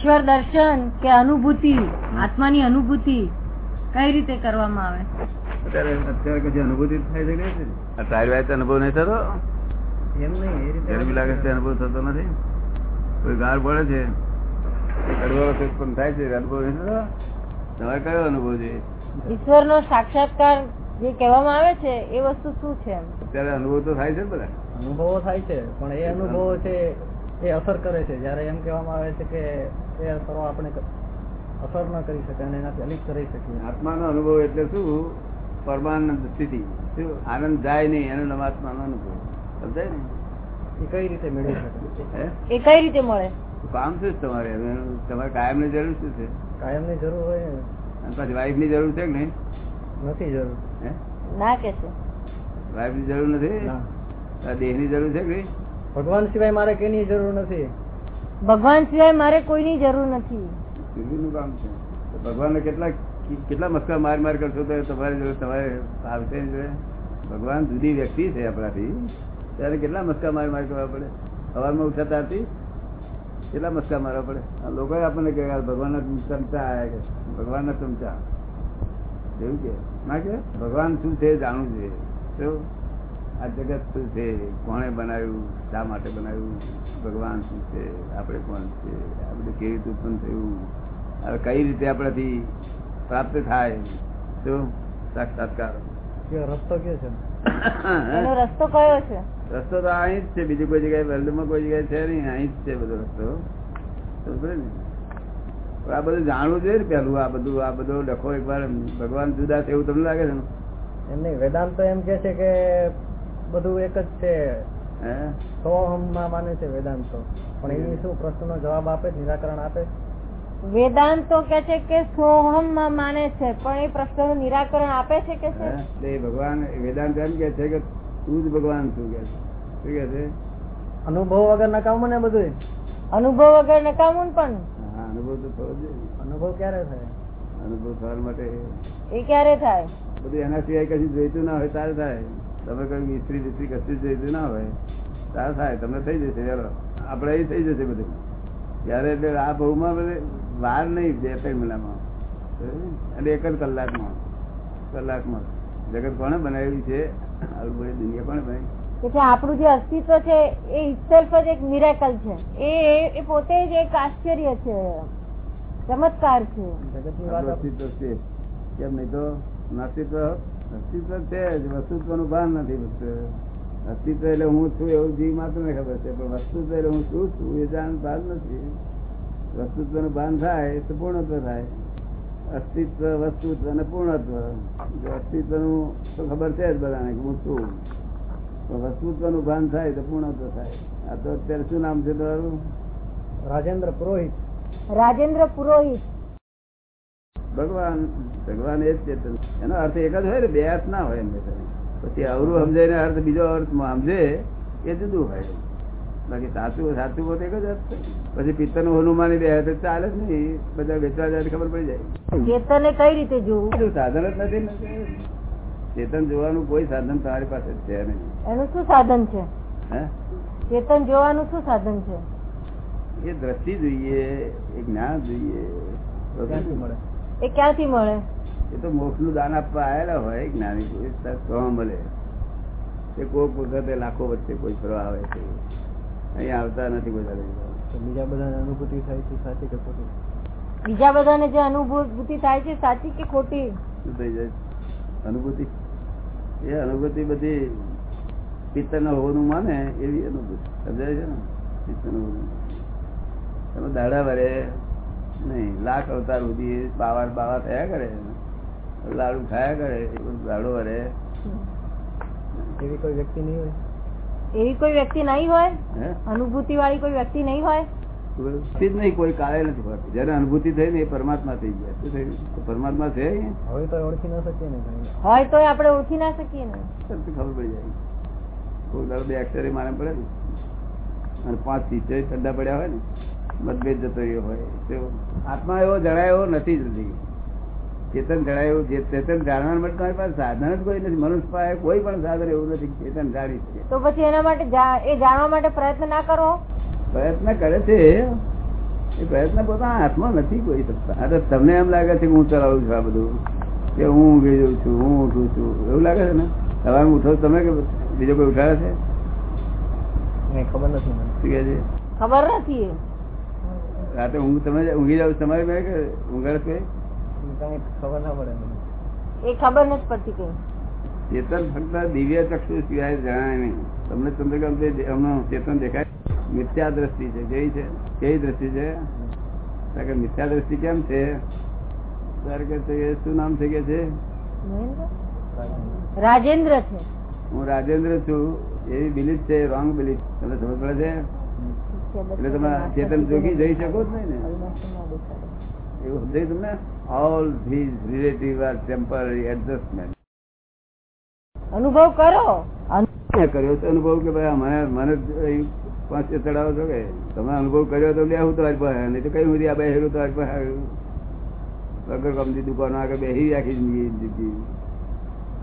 ઈશ્વર દર્શન કે અનુભૂતિ આત્માની અનુભૂતિ કઈ રીતે કરવામાં આવે? અત્યારે અત્યારે અનુભૂતિ થાય છે કે તારી વાત અનુભવ નહીં થતો? એમ નહીં ગરમી લાગે છે અનુભવ થતો નથી? કોઈ ગાર પડે છે? એ કડવો રસ થાય છે અનુભવ નહીં થતો? તમારે કયો અનુભવ છે? ઈશ્વરનો સાક્ષાત્કાર જે કહેવામાં આવે છે એ વસ્તુ શું છે અત્યારે અનુભવ તો થાય છે બધા? અનુભવો થાય છે પણ એ અનુભવો છે એ અસર કરે છે. જ્યારે એમ કહેવામાં આવે છે કે એ અસરો આપણે અસર ન કરી શકે અને એનાથી અલિપ્ત રહી શકીએ. આત્માનો અનુભવ એટલે શું? પરમાનંદ સ્થિતિ. શું? આનંદ જાય નહીં એનો નામ આત્માનો અનુભવ. સમજાય ને? એ કઈ રીતે મેળવી શકે? હે? એ કઈ રીતે મળે? કામ શું છે તમારે? તમારે કાયમની જરૂર શું છે? કાયમની જરૂર હોય ને, અને પછી વાઈફની જરૂર છે કે નહીં? નથી જરૂર. હે? ના કે છે. વાઈફની જરૂર નથી? દેહની જરૂર છે કે નહીં? ભગવાન સિવાય મારે કેની જરૂર નથી? ભગવાન સિવાય મારે કોઈની જરૂર નથી. કામ છે. તો ભગવાનને કેટલા કેટલા મસ્કા માર માર કરશો તો તમારે જો તમારે આવશે જોડે? ભગવાન જુદી વ્યક્તિ છે આપણાથી. ત્યારે કેટલા મસ્કા માર માર કરવા પડે? સવારમાં ઉઠાતા હતી કેટલા મસ્કા મારવા પડે? આ લોકો આપણને કહે ભગવાન ભગવાનના ચમચા આયા કે ભગવાનના ચમચા. એવું કે? ના કે? ભગવાન શું છે જાણવું જોઈએ. શું? આ જગત શું છે? કોણે બનાવ્યું? શા માટે બનાવ્યું? ભગવાન શું છે? આપણે કોણ છે? આ બધું કેવી રીતે ઉત્પન્ન થયું? હવે કઈ રીતે આપણાથી પ્રાપ્ત થાય? શું સાક્ષાત્કાર. રસ્તો કે છે? રસ્તો કયો છે? રસ્તો તો અહીં જ છે. બીજી કોઈ જગ્યાએ વર્લ્ડમાં કોઈ જગ્યાએ છે નહીં. અહીં જ છે બધો રસ્તો. ને? આ બધું જાણવું જોઈએ ને પેલું આ બધું આ બધો ડખો એકવાર ભગવાન જુદા છે એવું તમને લાગે છે એમ નહીં. વેદાંત તો એમ કે છે કે બધું એક જ છે. માને છે વેદાંતો. પણ એની શું પ્રશ્નનો જવાબ આપે નિરાકરણ આપે? વેદાંતો કે છે કે સોહમમાં માને છે પણ એ પ્રશ્નનું નિરાકરણ આપે છે કે છે? ભગવાન વેદાંત એમ કે છે કે તું જ ભગવાન છું કે શું કે છે? અનુભવ વગર નકામું ને બધું અનુભવ વગર નકામું પણ? અનુભવ તો થવો અનુભવ ક્યારે થાય? અનુભવ થવા માટે એ ક્યારે થાય? બધું એના સિવાય કશું જોઈતું ના હોય ત્યારે થાય. તમે કહ્યું ઇસ્ત્રી બિસ્ત્રી કશું જ જોઈતું ના હોય તારે થાય તમને થઈ જશે ચાલો આપણે અહીં થઈ જશે બધું. ત્યારે એટલે આ બહુમાં બધે વાર નહીં બે ત્રણ મહિનામાં. અને એક જ કલાકમાં. કલાકમાં. જગત કોને બનાવ્યું છે? આવું બધી દુનિયા કોને બનાવી? એટલે આપણું જે અસ્તિત્વ છે એ ઇટસેલ્ફ જ એક મિરેકલ છે. એ એ- એ પોતે જ એક આશ્ચર્ય છે. ચમત્કાર છે. કેમ નહીં તો? નાસ્તિત્વ અસ્તિત્વ છે જ વસ્તુત્વનું ભાન નથી અસ્તિત્વ એટલે હું છું એવું જીવ માત્ર ને ખબર છે પણ વસ્તુત્વ એટલે હું શું છું એ જાણ ભાન નથી. વસ્તુત્વનું ભાન થાય તો પૂર્ણત્વ થાય. અસ્તિત્વ વસ્તુત્વ અને પૂર્ણત્વ. જો અસ્તિત્વનું તો ખબર છે જ બધાને કે હું છું. પણ વસ્તુત્વનું ભાન થાય તો પૂર્ણત્વ થાય. આ તો અત્યારે શું નામ છે તમારું? રાજેન્દ્ર પુરોહિત. રાજેન્દ્ર પુરોહિત. ભગવાન ભગવાન એ જ ચેતન એનો અર્થ એક જ હોય ને બે અર્થ ના હોય એમને પછી અવરું સમજે ને અર્થ બીજો અર્થ સમજે એ જુદું હોય. બાકી સાચું સાચું પોતે એક જ અર્થ પછી પિત્તરનું હનુમાન બે હાથે ચાલે જ નહીં. બધા વેચવા જાય ખબર પડી જાય. ચેતને કઈ રીતે જોવું? સાધન જ નથી ચેતન જોવાનું કોઈ સાધન તમારી પાસે છે નહીં. એનું શું સાધન છે? હે? ચેતન જોવાનું શું સાધન છે? એ દ્રષ્ટિ જોઈએ એ જ્ઞાન જોઈએ. મળે? એ ક્યાંથી મળે? એ તો મોક્ષનું દાન આપવા આવેલા હોય જ્ઞાની પુરુષ મળે. તે કોઈક વખતે લાખો વચ્ચે કોઈ ફરવા આવે છે. અહીં આવતા નથી બધા બીજા બધાને અનુભૂતિ થાય છે સાચી કે ખોટી? બીજા બધાને જે અનુભૂતિ થાય છે સાચી કે ખોટી? શું થઈ જાય? અનુભૂતિ? એ અનુભૂતિ બધી પિત્તર ના હોવાનું માને એવી અનુભૂતિ. સમજાય છે ને? પિત્તરનું તમે દાડા વરે નહીં લાખ અવતાર સુધી બાવા બાવા થયા કરે. લાડુ ખાયા કરે લાડુ વરે. એવી કોઈ વ્યક્તિ નહીં હોય? એવી કોઈ વ્યક્તિ નહીં હોય? અનુભૂતિ વાળી કોઈ વ્યક્તિ નહીં હોય? જ નહીં કોઈ કાળે નથી હોતી જયારે અનુભૂતિ થઈ ને એ પરમાત્મા થઈ ગયા. શું થયું? તો પરમાત્મા છે હોય હવે તો ઓળખી ના શકીએ ને હોય તો આપણે ઓળખી ના શકીએ ને. ખબર પડી જાય. કોઈ દાડો બે એક્સરે મારે પડે ને. અને પાંચ સિત્તેર ઠંડા પડ્યા હોય ને. મતભેદ જતો રહ્યો હોય. આત્મા એવો જણાયો નથી જલ્દી. ચેતન જણાયું જે ચેતન જાણવા માટે તમારી પાસે સાધન જ કોઈ નથી. મનુષ્ય પાસે કોઈ પણ સાધન એવું નથી. ચેતન જાણી છે તો પછી એના માટે એ જાણવા માટે પ્રયત્ન ના કરો? પ્રયત્ન કરે છે. એ પ્રયત્ન પોતાના હાથમાં નથી કોઈ શકતા. આ તો તમને એમ લાગે છે કે હું ચલાવું છું આ બધું. કે હું ઊંઘી જઉં છું હું ઉઠું છું. એવું લાગે છે ને? સવારે ઉઠો તમે કે બીજો કોઈ ઉઠાડે છે? ખબર નથી મને. શું કહે છે? ખબર નથી એ. રાતે ઊંઘ તમે ઊંઘી જાવ તમારે મેં કે ઊંઘાડે છે ખબર ના પડે એ ખબર નથી પડતી કે ચેતન ફક્ત દિવ્ય ચક્ષુ સિવાય જણાય નહીં. તમને ચંદ્રકાંત એમનો ચેતન દેખાય. મિથ્યા દ્રષ્ટિ છે. કેવી છે? કેવી દ્રષ્ટિ છે? કે મિથ્યા દ્રષ્ટિ કેમ છે? ત્યારે કે છે કે શું નામ છે કે છે? રાજેન્દ્ર. છે. હું રાજેન્દ્ર છું. એવી બિલીફ છે રોંગ બિલીફ તમને સમજ પડે છે? એટલે તમે ચેતન જોગી જઈ શકો જ નહીં ને? એવું સમજાય તમને? All these relative are temporary adjustment અનુભવ કરો. કર્યો તો અનુભવ કે ભાઈ મને મને પાંચ ચડાવો છો કે તમે અનુભવ કર્યો તો લેવું તમારી પાસે નહીં તો કઈ સુધી આ બેહેરું તમારી પાસે આવ્યું વગર ગમતી દુકાનો આગળ બેસી રાખી જિંદગી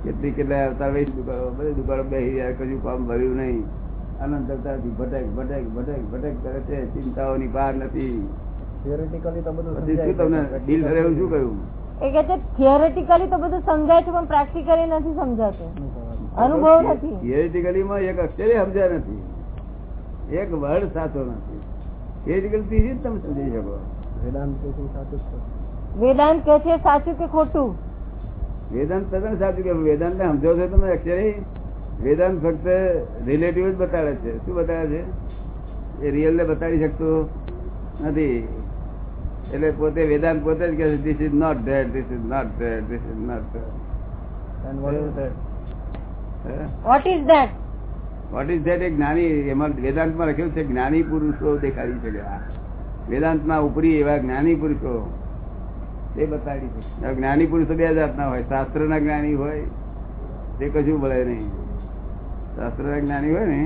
કેટલી કેટલા આવતા દુકાનો બધી દુકાનો બેસી કશું કામ ભર્યું નહીં. આનંદ અવતારથી ભટક ભટક ભટક ભટક કરે છે. ચિંતાઓની પાર નથી. થિયોરેટિકલી તો બધું શું તમને. ડીલ કરે શું કહ્યું? એ કે છે થિયોરેટિકલી તો બધું સમજાય છે પણ પ્રેક્ટિકલી નથી સમજાતું. અનુભવ નથી. થિયોરેટિકલી માં એક અક્ષરે સમજાય નથી. એક વર્ડ સાચો નથી. Theoretical થી જ તમે સમજી શકો. વેદાંત કે સાચું વેદાંત કે છે સાચું કે ખોટું? વેદાંત તદ્દન સાચું કે વેદાંત ને સમજો છો તમે અક્ષરે વેદાંત ફક્ત રિલેટિવ જ બતાવે છે. શું બતાવે છે? એ રિયલ ને બતાવી શકતું નથી. એટલે પોતે વેદાંત પોતે જ કહે છે this is not that this is not that this is not? What is that what is that એ જ્ઞાની એમાં વેદાંતમાં લખ્યું છે જ્ઞાની પુરુષો દેખાડી શકે. આ વેદાંતમાં ઉપરી એવા જ્ઞાની પુરુષો તે બતાડી છે જ્ઞાની પુરુષો બે જાતના હોય શાસ્ત્રના જ્ઞાની હોય તે કશું ભલે નહીં. શાસ્ત્રના જ્ઞાની હોય ને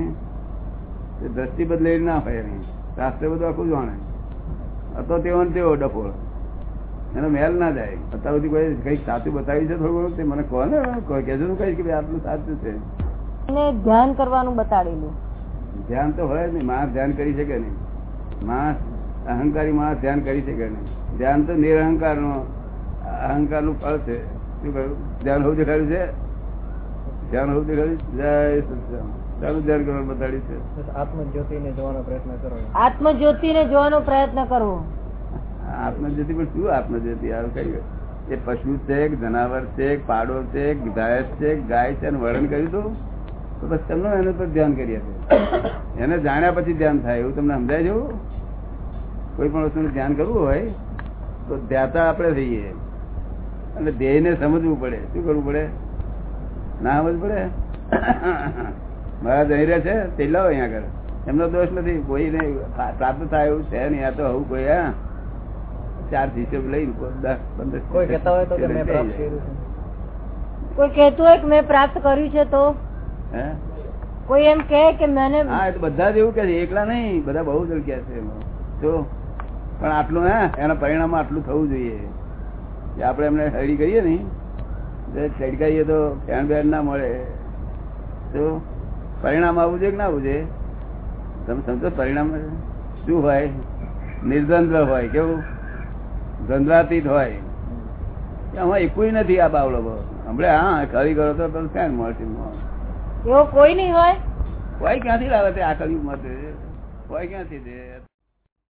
એ દ્રષ્ટિ બદલેલી ના હોય એની શાસ્ત્ર બધું આખું જાણે હતો તેવો ને તેવો એનો મેલ ના જાય. અત્યાર સુધી કોઈ કંઈક સાચું બતાવ્યું છે થોડું ઘણું તે મને કહો ને કોઈ કહેજો ને કઈ કે આટલું સાચું છે. એને ધ્યાન કરવાનું બતાડેલું. ધ્યાન તો હોય ને માણસ ધ્યાન કરી શકે નહીં. માણસ અહંકારી માણસ ધ્યાન કરી શકે નહીં. ધ્યાન તો નિરહંકારનું અહંકારનું ફળ છે. શું કહ્યું? ધ્યાન હોવું દેખાડ્યું છે? ધ્યાન હોવું દેખાડ્યું જય સત્સંગ ચાલુ ધ્યાન કરવાનું બતાડ્યું છે. આત્મજ્યોતિ ને જોવાનો પ્રયત્ન કરો. આત્મજ્યોતિને જોવાનો પ્રયત્ન કરવો આત્મજ્યોતિ પણ શું આત્મજ્યોતિ? આ કઈ એ પશુ છે જનાવર છે પાડો છે ગાય છે ગાય છે? વર્ણન કર્યું હતું તો બસ તમને એના પર ધ્યાન કરીએ આપે એને જાણ્યા પછી ધ્યાન થાય. એવું તમને સમજાય જવું કોઈ પણ વસ્તુનું ધ્યાન કરવું હોય તો ધ્યાતા આપણે થઈએ અને ધ્યેયને સમજવું પડે. શું કરવું પડે? ના સમજ પડે? મારા જઈ રહ્યા છે તે લાવો અહીંયા આગળ. એમનો દોષ નથી. કોઈને પ્રાપ્ત થાય એવું છે નહીં. આ તો આવું કોઈ હા. ચાર શિષ્યો લઈ દસ પંદર કોઈ કહેતા હોય તો કે મેં પ્રાપ્ત શિષ્યો કર્યું છે. કોઈ કહેતું હોય કે મેં પ્રાપ્ત કર્યું છે તો? હે? કોઈ એમ કહે કે મને હા એ તો બધા જ એવું કે છે. એકલા નહીં. બધા બહુ જ કે છે તો જો. પણ આટલું હે એના પરિણામ આટલું થવું જોઈએ. કે આપણે એમને હેડી કરીએ ને ચડકાઈએ તો ફેણ બેન ના મળે. તો પરિણામ આવવું જોઈએ કે ના આવવું જોઈએ તમે સમજો પરિણામ શું હોય? નિર્દ્વંદ્વ હોય કેવું? દ્વંદ્વાતીત હોય. કે આમાં એકુય નથી આ બાવલો હમણાં હા ખરી કરો તો તમને ફેન મળશે? એવો કોઈ નહીં હોય. કોઈ ક્યાંથી લાવે તે આ કલયુગમાં મત કોઈ ક્યાંથી દે